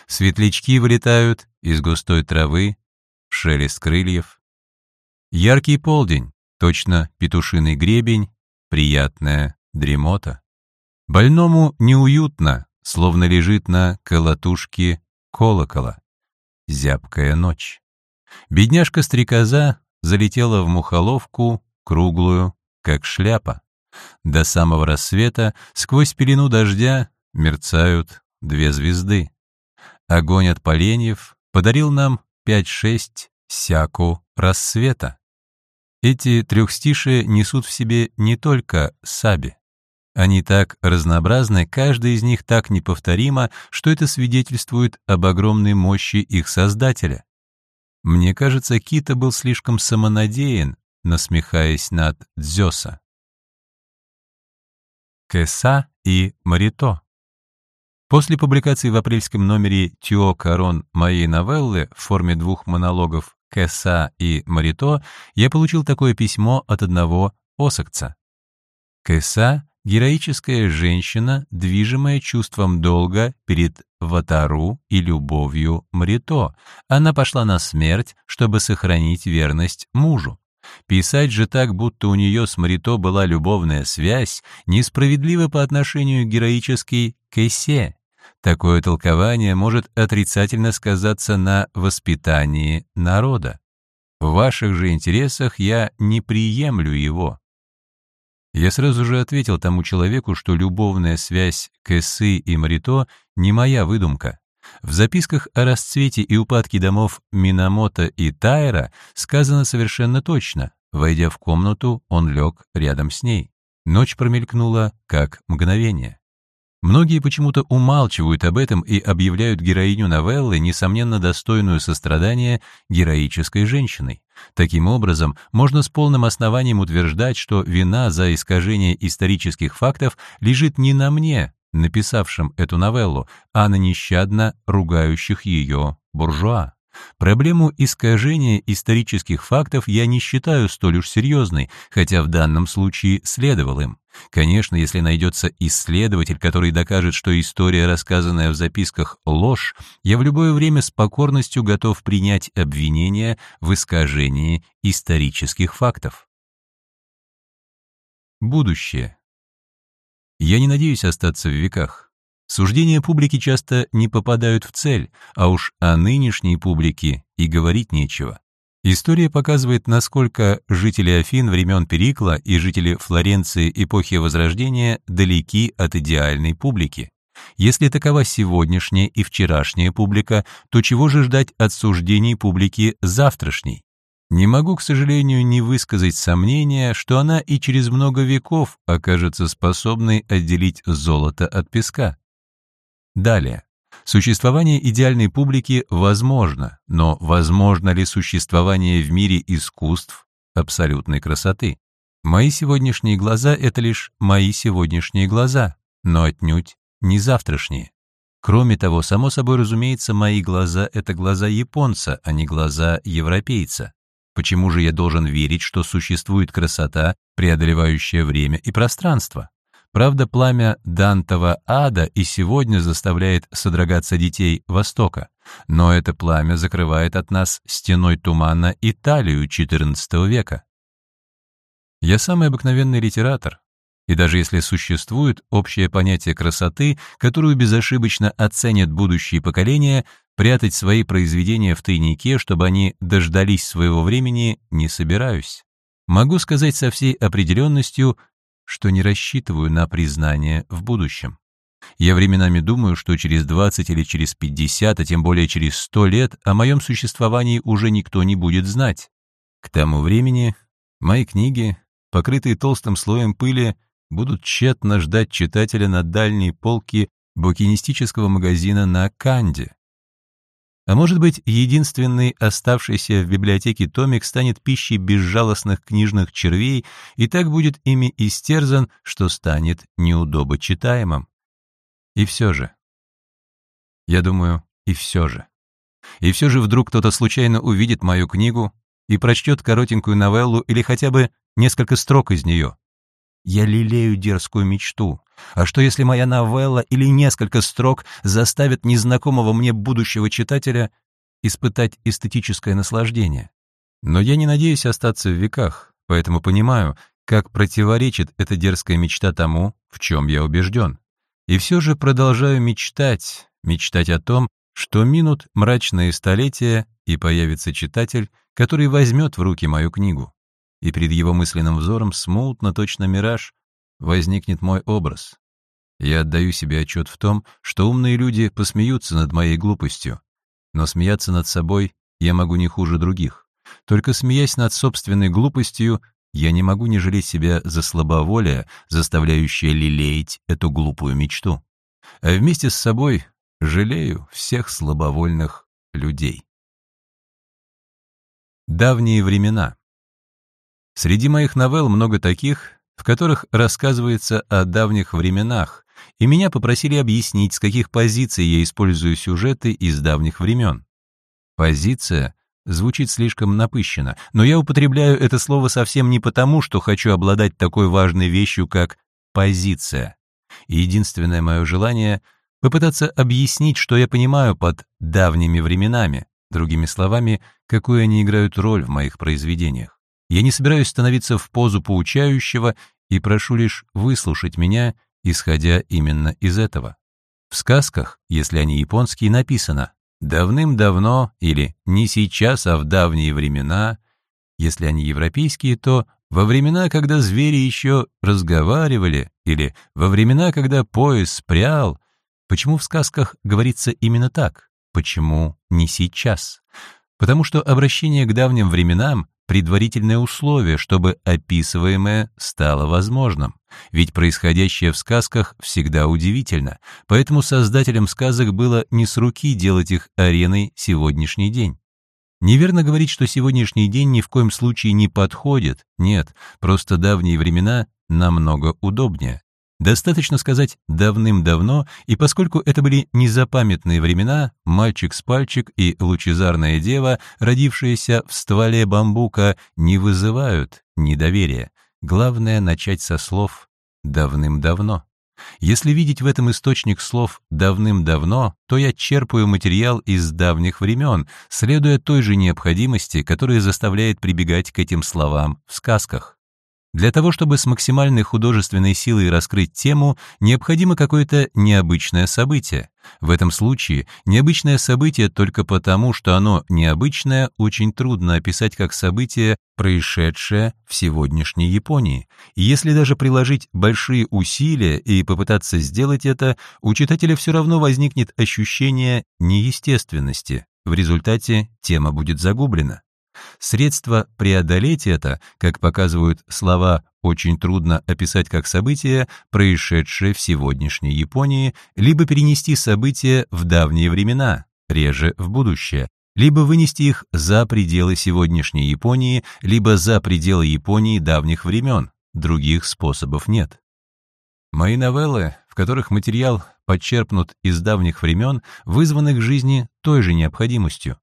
Светлячки вылетают из густой травы, шелест крыльев. Яркий полдень, Точно петушиный гребень, приятная дремота. Больному неуютно, словно лежит на колотушке колокола. Зябкая ночь. Бедняжка-стрекоза залетела в мухоловку, круглую, как шляпа. До самого рассвета сквозь пелену дождя мерцают две звезды. Огонь от поленьев подарил нам пять-шесть сяку рассвета. Эти трехстишие несут в себе не только саби. Они так разнообразны, каждая из них так неповторима, что это свидетельствует об огромной мощи их создателя. Мне кажется, Кита был слишком самонадеян, насмехаясь над Дзёса. Кэса и Марито После публикации в апрельском номере «Тюо Корон» моей новеллы в форме двух монологов Кэса и Марито, я получил такое письмо от одного осокца. Кэса — героическая женщина, движимая чувством долга перед Ватару и любовью Марито. Она пошла на смерть, чтобы сохранить верность мужу. Писать же так, будто у нее с Марито была любовная связь, несправедливо по отношению к героической Кэсе, Такое толкование может отрицательно сказаться на воспитании народа. В ваших же интересах я не приемлю его. Я сразу же ответил тому человеку, что любовная связь Кэсы и Марито не моя выдумка. В записках о расцвете и упадке домов Минамото и Тайра сказано совершенно точно. Войдя в комнату, он лег рядом с ней. Ночь промелькнула, как мгновение. Многие почему-то умалчивают об этом и объявляют героиню новеллы, несомненно достойную сострадания, героической женщиной. Таким образом, можно с полным основанием утверждать, что вина за искажение исторических фактов лежит не на мне, написавшем эту новеллу, а на нещадно ругающих ее буржуа. Проблему искажения исторических фактов я не считаю столь уж серьезной, хотя в данном случае следовал им. Конечно, если найдется исследователь, который докажет, что история, рассказанная в записках, ложь, я в любое время с покорностью готов принять обвинение в искажении исторических фактов. Будущее. Я не надеюсь остаться в веках. Суждения публики часто не попадают в цель, а уж о нынешней публике и говорить нечего. История показывает, насколько жители Афин времен Перикла и жители Флоренции эпохи Возрождения далеки от идеальной публики. Если такова сегодняшняя и вчерашняя публика, то чего же ждать от суждений публики завтрашней? Не могу, к сожалению, не высказать сомнения, что она и через много веков окажется способной отделить золото от песка. Далее. Существование идеальной публики возможно, но возможно ли существование в мире искусств абсолютной красоты? Мои сегодняшние глаза — это лишь мои сегодняшние глаза, но отнюдь не завтрашние. Кроме того, само собой разумеется, мои глаза — это глаза японца, а не глаза европейца. Почему же я должен верить, что существует красота, преодолевающая время и пространство? Правда, пламя Дантова ада и сегодня заставляет содрогаться детей Востока, но это пламя закрывает от нас стеной тумана Италию XIV века. Я самый обыкновенный литератор, и даже если существует общее понятие красоты, которую безошибочно оценят будущие поколения, прятать свои произведения в тайнике, чтобы они дождались своего времени, не собираюсь. Могу сказать со всей определенностью, что не рассчитываю на признание в будущем. Я временами думаю, что через 20 или через 50, а тем более через 100 лет о моем существовании уже никто не будет знать. К тому времени мои книги, покрытые толстым слоем пыли, будут тщетно ждать читателя на дальней полке букинистического магазина на Канде. А может быть, единственный оставшийся в библиотеке томик станет пищей безжалостных книжных червей и так будет ими истерзан, что станет неудобо читаемым. И все же. Я думаю, и все же. И все же вдруг кто-то случайно увидит мою книгу и прочтет коротенькую новеллу или хотя бы несколько строк из нее. Я лелею дерзкую мечту. А что если моя новелла или несколько строк заставят незнакомого мне будущего читателя испытать эстетическое наслаждение? Но я не надеюсь остаться в веках, поэтому понимаю, как противоречит эта дерзкая мечта тому, в чем я убежден. И все же продолжаю мечтать, мечтать о том, что минут мрачные столетия, и появится читатель, который возьмет в руки мою книгу и перед его мысленным взором смутно, точно мираж, возникнет мой образ. Я отдаю себе отчет в том, что умные люди посмеются над моей глупостью, но смеяться над собой я могу не хуже других. Только смеясь над собственной глупостью, я не могу не жалеть себя за слабоволие, заставляющее лелеять эту глупую мечту. А вместе с собой жалею всех слабовольных людей. Давние времена. Среди моих новелл много таких, в которых рассказывается о давних временах, и меня попросили объяснить, с каких позиций я использую сюжеты из давних времен. Позиция звучит слишком напыщенно, но я употребляю это слово совсем не потому, что хочу обладать такой важной вещью, как позиция. единственное мое желание — попытаться объяснить, что я понимаю под давними временами, другими словами, какую они играют роль в моих произведениях. Я не собираюсь становиться в позу поучающего и прошу лишь выслушать меня, исходя именно из этого. В сказках, если они японские, написано «давным-давно» или «не сейчас, а в давние времена». Если они европейские, то «во времена, когда звери еще разговаривали» или «во времена, когда пояс спрял». Почему в сказках говорится именно так? Почему не сейчас? Потому что обращение к давним временам предварительное условие, чтобы описываемое стало возможным. Ведь происходящее в сказках всегда удивительно, поэтому создателям сказок было не с руки делать их ареной сегодняшний день. Неверно говорить, что сегодняшний день ни в коем случае не подходит. Нет, просто давние времена намного удобнее. Достаточно сказать «давным-давно», и поскольку это были незапамятные времена, мальчик с пальчик и лучезарная дева, родившиеся в стволе бамбука, не вызывают недоверия. Главное — начать со слов «давным-давно». Если видеть в этом источник слов «давным-давно», то я черпаю материал из давних времен, следуя той же необходимости, которая заставляет прибегать к этим словам в сказках. Для того, чтобы с максимальной художественной силой раскрыть тему, необходимо какое-то необычное событие. В этом случае необычное событие только потому, что оно необычное, очень трудно описать как событие, происшедшее в сегодняшней Японии. И если даже приложить большие усилия и попытаться сделать это, у читателя все равно возникнет ощущение неестественности. В результате тема будет загублена. Средство преодолеть это, как показывают слова, очень трудно описать как событие, происшедшее в сегодняшней Японии, либо перенести события в давние времена, реже в будущее, либо вынести их за пределы сегодняшней Японии, либо за пределы Японии давних времен. Других способов нет. Мои новеллы, в которых материал подчерпнут из давних времен, вызваны к жизни той же необходимостью.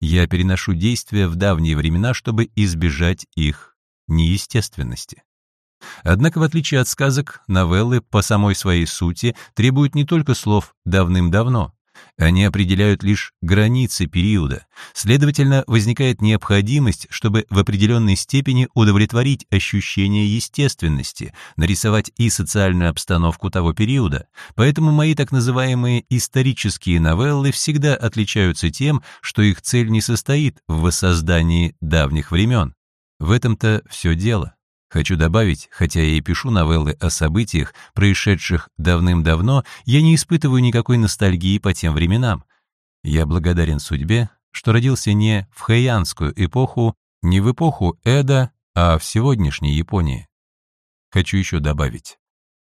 Я переношу действия в давние времена, чтобы избежать их неестественности. Однако, в отличие от сказок, новеллы по самой своей сути требуют не только слов «давным-давно», они определяют лишь границы периода. Следовательно, возникает необходимость, чтобы в определенной степени удовлетворить ощущение естественности, нарисовать и социальную обстановку того периода. Поэтому мои так называемые исторические новеллы всегда отличаются тем, что их цель не состоит в воссоздании давних времен. В этом-то все дело. Хочу добавить, хотя я и пишу новеллы о событиях, происшедших давным-давно, я не испытываю никакой ностальгии по тем временам. Я благодарен судьбе, что родился не в хэйянскую эпоху, не в эпоху Эда, а в сегодняшней Японии. Хочу еще добавить.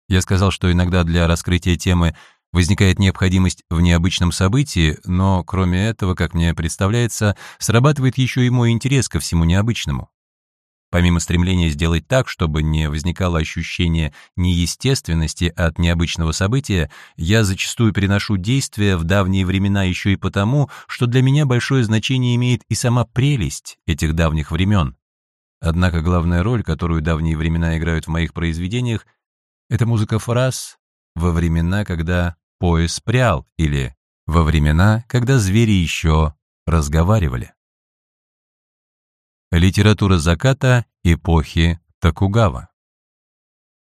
Я сказал, что иногда для раскрытия темы возникает необходимость в необычном событии, но кроме этого, как мне представляется, срабатывает еще и мой интерес ко всему необычному. Помимо стремления сделать так, чтобы не возникало ощущение неестественности от необычного события, я зачастую переношу действия в давние времена еще и потому, что для меня большое значение имеет и сама прелесть этих давних времен. Однако главная роль, которую давние времена играют в моих произведениях, это музыка фраз «во времена, когда пояс прял» или «во времена, когда звери еще разговаривали». Литература заката эпохи Токугава.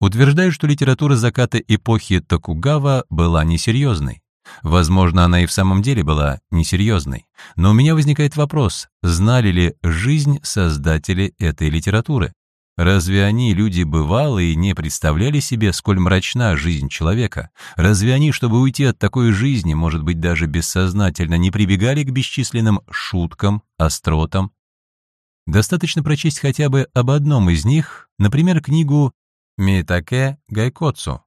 Утверждаю, что литература заката эпохи Токугава была несерьезной. Возможно, она и в самом деле была несерьезной. Но у меня возникает вопрос, знали ли жизнь создатели этой литературы? Разве они, люди бывалые, не представляли себе, сколь мрачна жизнь человека? Разве они, чтобы уйти от такой жизни, может быть, даже бессознательно, не прибегали к бесчисленным шуткам, остротам, Достаточно прочесть хотя бы об одном из них, например, книгу Митаке Гайкоцу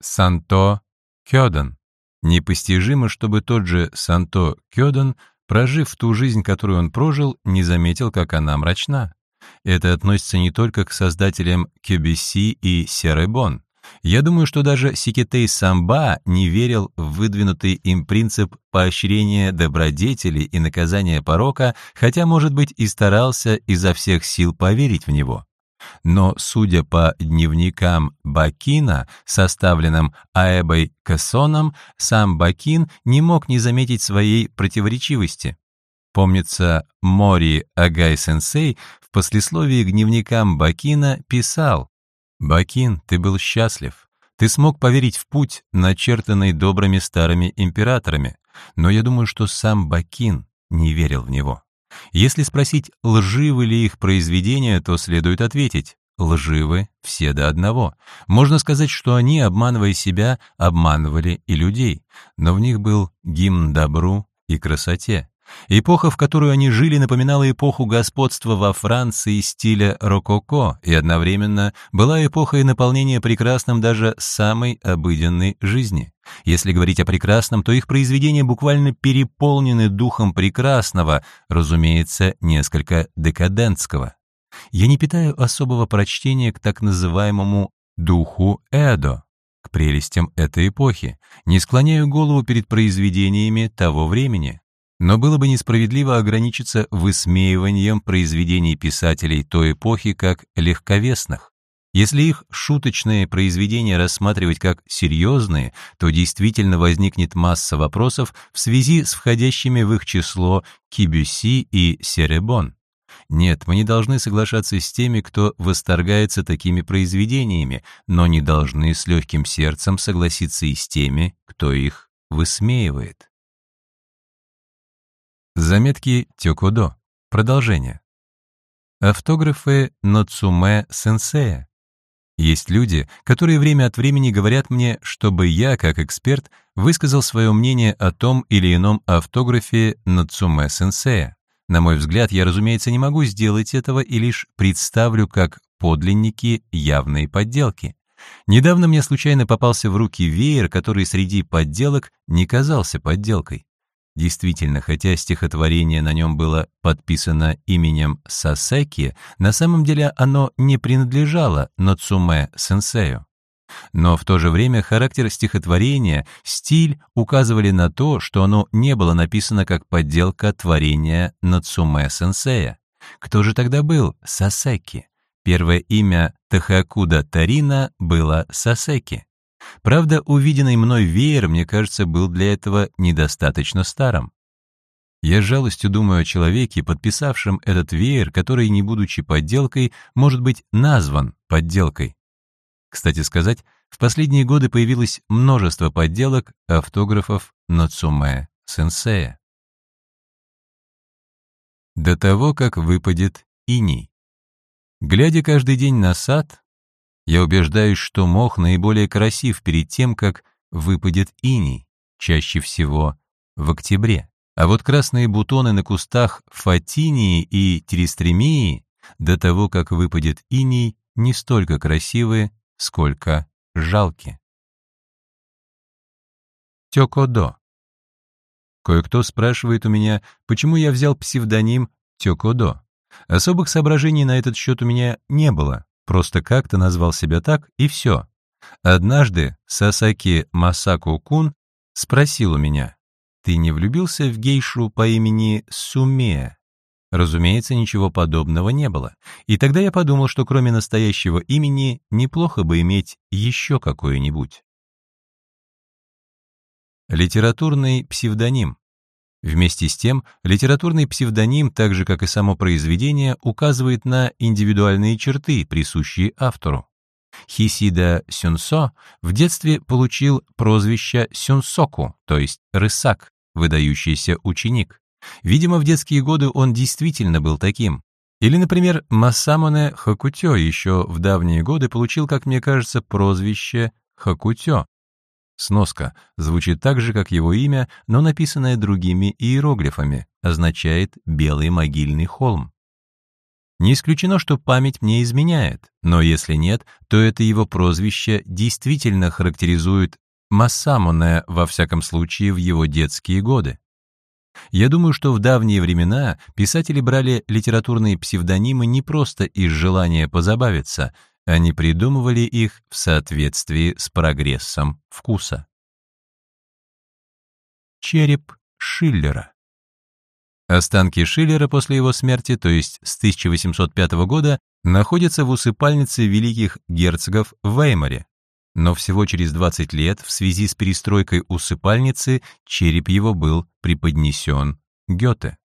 «Санто Кёден». Непостижимо, чтобы тот же Санто Кёден, прожив ту жизнь, которую он прожил, не заметил, как она мрачна. Это относится не только к создателям Кюбиси и Серебон. Я думаю, что даже Сикетей Самба не верил в выдвинутый им принцип поощрения добродетели и наказания порока, хотя, может быть, и старался изо всех сил поверить в него. Но, судя по дневникам Бакина, составленным Аэбой Кассоном, сам Бакин не мог не заметить своей противоречивости. Помнится, Мори Агай-сенсей в послесловии к дневникам Бакина писал Бакин, ты был счастлив. Ты смог поверить в путь, начертанный добрыми старыми императорами, но я думаю, что сам Бакин не верил в него. Если спросить, лживы ли их произведения, то следует ответить, лживы все до одного. Можно сказать, что они, обманывая себя, обманывали и людей, но в них был гимн добру и красоте. Эпоха, в которую они жили, напоминала эпоху господства во Франции стиля рококо и одновременно была эпохой наполнения прекрасным даже самой обыденной жизни. Если говорить о прекрасном, то их произведения буквально переполнены духом прекрасного, разумеется, несколько декадентского. Я не питаю особого прочтения к так называемому «духу Эдо», к прелестям этой эпохи, не склоняю голову перед произведениями того времени. Но было бы несправедливо ограничиться высмеиванием произведений писателей той эпохи как легковесных. Если их шуточные произведения рассматривать как серьезные, то действительно возникнет масса вопросов в связи с входящими в их число Кибюси и Серебон. Нет, мы не должны соглашаться с теми, кто восторгается такими произведениями, но не должны с легким сердцем согласиться и с теми, кто их высмеивает. Заметки Тёкудо. Продолжение. Автографы Ноцуме Сенсея. Есть люди, которые время от времени говорят мне, чтобы я, как эксперт, высказал свое мнение о том или ином автографе Нацуме Сенсея. На мой взгляд, я, разумеется, не могу сделать этого и лишь представлю как подлинники явные подделки. Недавно мне случайно попался в руки веер, который среди подделок не казался подделкой. Действительно, хотя стихотворение на нем было подписано именем Сасеки, на самом деле оно не принадлежало Нацуме Сенсею. Но в то же время характер стихотворения, стиль указывали на то, что оно не было написано как подделка творения Нацуме Сенсея. Кто же тогда был Сасеки? Первое имя Тахакуда Тарина было Сасеки. Правда, увиденный мной веер, мне кажется, был для этого недостаточно старым. Я с жалостью думаю о человеке, подписавшем этот веер, который, не будучи подделкой, может быть назван подделкой. Кстати сказать, в последние годы появилось множество подделок автографов Нацуме Сенсея. До того, как выпадет иней. Глядя каждый день на сад, я убеждаюсь, что мох наиболее красив перед тем, как выпадет иней, чаще всего в октябре. А вот красные бутоны на кустах фатинии и терестремии до того, как выпадет иней, не столько красивы, сколько жалки. Тёкодо. Кое-кто спрашивает у меня, почему я взял псевдоним Тёкодо. Особых соображений на этот счет у меня не было. Просто как-то назвал себя так, и все. Однажды Сасаки Масаку-кун спросил у меня, «Ты не влюбился в гейшу по имени Суме?» Разумеется, ничего подобного не было. И тогда я подумал, что кроме настоящего имени неплохо бы иметь еще какое-нибудь. Литературный псевдоним. Вместе с тем, литературный псевдоним, так же как и само произведение, указывает на индивидуальные черты, присущие автору. Хисида Сюнсо в детстве получил прозвище Сюнсоку, то есть рысак, выдающийся ученик. Видимо, в детские годы он действительно был таким. Или, например, Масамоне Хакутё еще в давние годы получил, как мне кажется, прозвище Хакутё, Сноска звучит так же, как его имя, но написанное другими иероглифами, означает «белый могильный холм». Не исключено, что память мне изменяет, но если нет, то это его прозвище действительно характеризует Массамоне, во всяком случае, в его детские годы. Я думаю, что в давние времена писатели брали литературные псевдонимы не просто из желания позабавиться, они придумывали их в соответствии с прогрессом вкуса. Череп Шиллера Останки Шиллера после его смерти, то есть с 1805 года, находятся в усыпальнице великих герцогов в Веймаре. Но всего через 20 лет в связи с перестройкой усыпальницы череп его был преподнесен Гёте.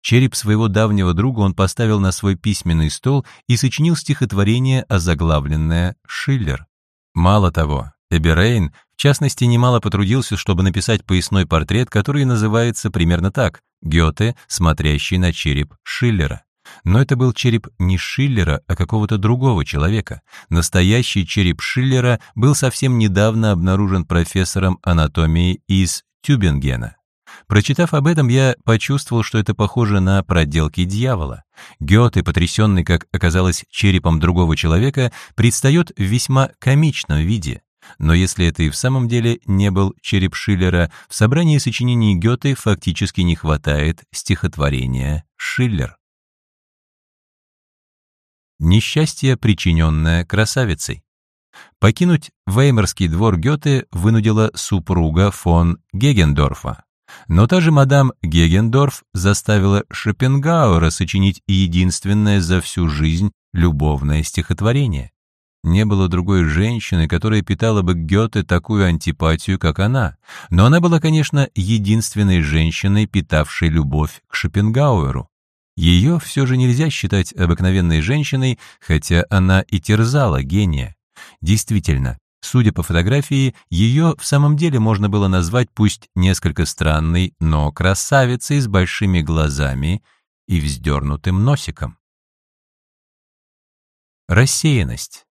Череп своего давнего друга он поставил на свой письменный стол и сочинил стихотворение, озаглавленное «Шиллер». Мало того, Эберейн, в частности, немало потрудился, чтобы написать поясной портрет, который называется примерно так «Гёте, смотрящий на череп Шиллера». Но это был череп не Шиллера, а какого-то другого человека. Настоящий череп Шиллера был совсем недавно обнаружен профессором анатомии из Тюбингена. Прочитав об этом, я почувствовал, что это похоже на проделки дьявола. Гёте, потрясенный, как оказалось, черепом другого человека, предстает в весьма комичном виде. Но если это и в самом деле не был череп Шиллера, в собрании сочинений Гёте фактически не хватает стихотворения «Шиллер». Несчастье, причиненное красавицей. Покинуть Веймарский двор Гёте вынудила супруга фон Гегендорфа. Но та же мадам Гегендорф заставила Шопенгауэра сочинить единственное за всю жизнь любовное стихотворение. Не было другой женщины, которая питала бы Гёте такую антипатию, как она. Но она была, конечно, единственной женщиной, питавшей любовь к Шопенгауэру. Ее все же нельзя считать обыкновенной женщиной, хотя она и терзала гения. Действительно, судя по фотографии, ее в самом деле можно было назвать пусть несколько странной, но красавицей с большими глазами и вздернутым носиком. Рассеянность.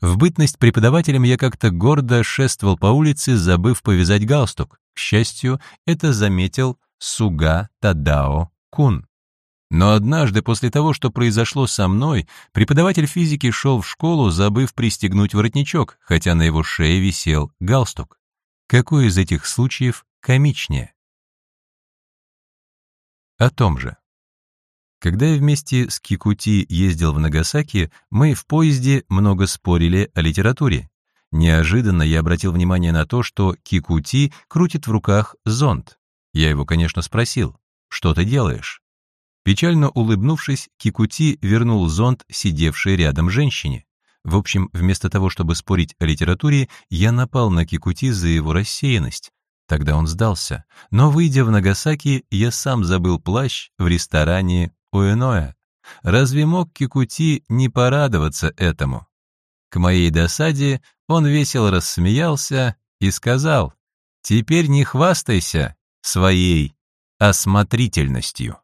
В бытность преподавателем я как-то гордо шествовал по улице, забыв повязать галстук. К счастью, это заметил Суга Тадао Кун. Но однажды, после того, что произошло со мной, преподаватель физики шел в школу, забыв пристегнуть воротничок, хотя на его шее висел галстук. Какой из этих случаев комичнее? О том же. Когда я вместе с Кикути ездил в Нагасаки, мы в поезде много спорили о литературе. Неожиданно я обратил внимание на то, что Кикути крутит в руках зонт. Я его, конечно, спросил, что ты делаешь? Печально улыбнувшись, Кикути вернул зонт сидевшей рядом женщине. В общем, вместо того, чтобы спорить о литературе, я напал на Кикути за его рассеянность. Тогда он сдался. Но, выйдя в Нагасаки, я сам забыл плащ в ресторане Уэноя. Разве мог Кикути не порадоваться этому? К моей досаде он весело рассмеялся и сказал, «Теперь не хвастайся своей осмотрительностью».